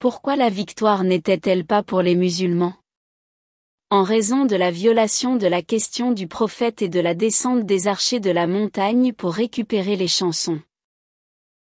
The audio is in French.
Pourquoi la victoire n'était-elle pas pour les musulmans? En raison de la violation de la question du prophète et de la descente des archers de la montagne pour récupérer les chansons.